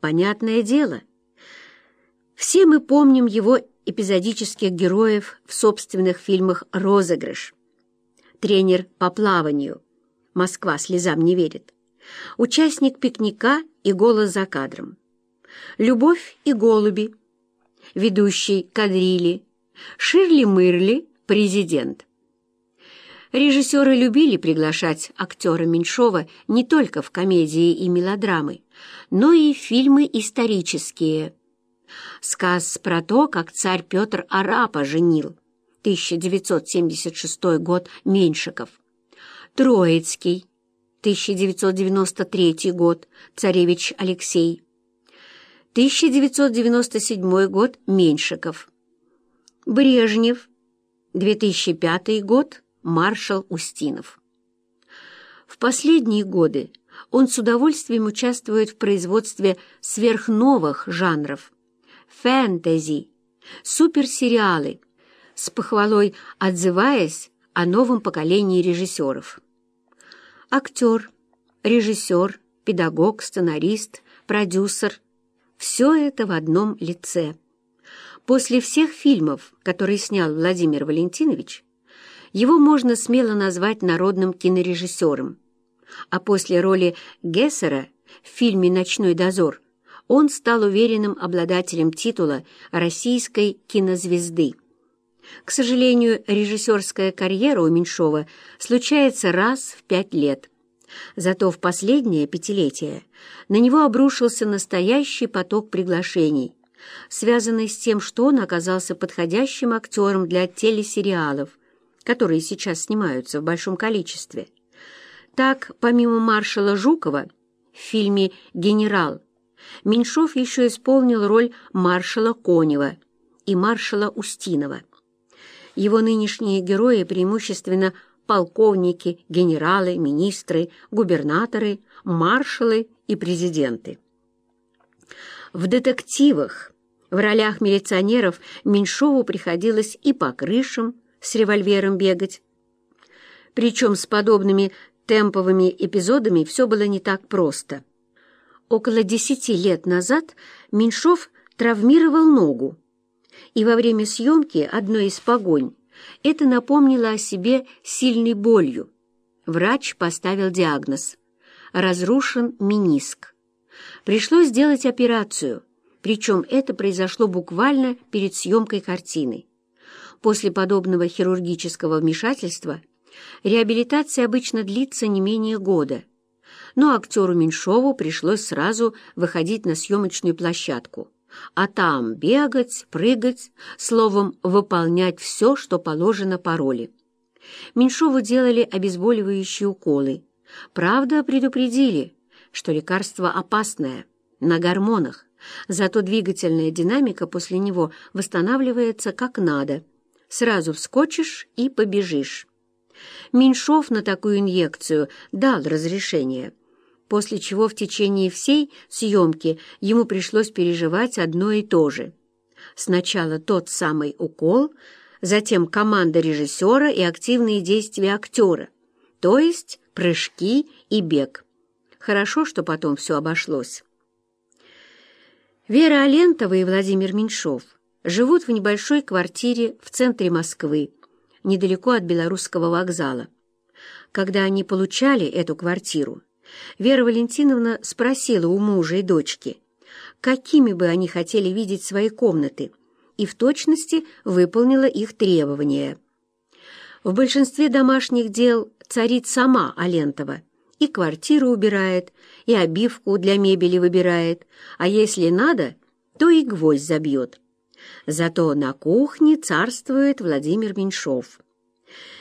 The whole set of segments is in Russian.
понятное дело. Все мы помним его эпизодических героев в собственных фильмах «Розыгрыш». Тренер по плаванию. Москва слезам не верит. Участник пикника и голос за кадром. Любовь и голуби. Ведущий кадрили. Ширли-мырли, президент. Режиссеры любили приглашать актера Меньшова не только в комедии и мелодрамы, но и фильмы исторические. Сказ про то, как царь Петр Арапа женил, 1976 год, Меньшиков. Троицкий, 1993 год, царевич Алексей. 1997 год, Меньшиков. Брежнев, 2005 год, маршал Устинов. В последние годы он с удовольствием участвует в производстве сверхновых жанров – фэнтези, суперсериалы, с похвалой отзываясь о новом поколении режиссеров. Актер, режиссер, педагог, сценарист, продюсер – все это в одном лице. После всех фильмов, которые снял Владимир Валентинович, его можно смело назвать народным кинорежиссером. А после роли Гессера в фильме «Ночной дозор» он стал уверенным обладателем титула российской кинозвезды. К сожалению, режиссерская карьера у Меньшова случается раз в пять лет. Зато в последнее пятилетие на него обрушился настоящий поток приглашений, связанный с тем, что он оказался подходящим актером для телесериалов, которые сейчас снимаются в большом количестве. Так, помимо маршала Жукова, в фильме «Генерал» Меньшов еще исполнил роль маршала Конева и маршала Устинова. Его нынешние герои преимущественно полковники, генералы, министры, губернаторы, маршалы и президенты. В детективах в ролях милиционеров Меньшову приходилось и по крышам, с револьвером бегать. Причем с подобными темповыми эпизодами все было не так просто. Около десяти лет назад Меньшов травмировал ногу, и во время съемки одной из погонь это напомнило о себе сильной болью. Врач поставил диагноз – разрушен мениск. Пришлось сделать операцию, причем это произошло буквально перед съемкой картины. После подобного хирургического вмешательства реабилитация обычно длится не менее года. Но актеру Меньшову пришлось сразу выходить на съемочную площадку, а там бегать, прыгать, словом, выполнять все, что положено по роли. Меньшову делали обезболивающие уколы. Правда, предупредили, что лекарство опасное, на гормонах, зато двигательная динамика после него восстанавливается как надо – сразу вскочишь и побежишь. Меньшов на такую инъекцию дал разрешение, после чего в течение всей съемки ему пришлось переживать одно и то же. Сначала тот самый укол, затем команда режиссера и активные действия актера, то есть прыжки и бег. Хорошо, что потом все обошлось. Вера Алентова и Владимир Меньшов – живут в небольшой квартире в центре Москвы, недалеко от Белорусского вокзала. Когда они получали эту квартиру, Вера Валентиновна спросила у мужа и дочки, какими бы они хотели видеть свои комнаты, и в точности выполнила их требования. В большинстве домашних дел царит сама Алентова, и квартиру убирает, и обивку для мебели выбирает, а если надо, то и гвоздь забьет. Зато на кухне царствует Владимир Меньшов.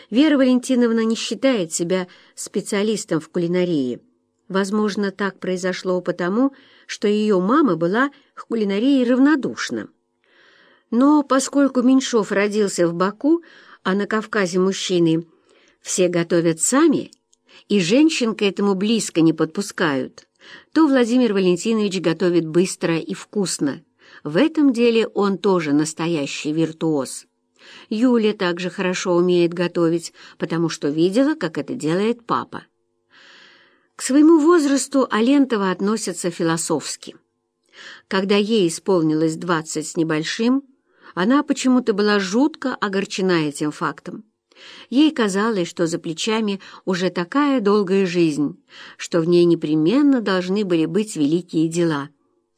Вера Валентиновна не считает себя специалистом в кулинарии. Возможно, так произошло потому, что ее мама была к кулинарии равнодушна. Но поскольку Меньшов родился в Баку, а на Кавказе мужчины все готовят сами, и женщин к этому близко не подпускают, то Владимир Валентинович готовит быстро и вкусно, в этом деле он тоже настоящий виртуоз. Юля также хорошо умеет готовить, потому что видела, как это делает папа. К своему возрасту Алентова относится философски. Когда ей исполнилось двадцать с небольшим, она почему-то была жутко огорчена этим фактом. Ей казалось, что за плечами уже такая долгая жизнь, что в ней непременно должны были быть великие дела —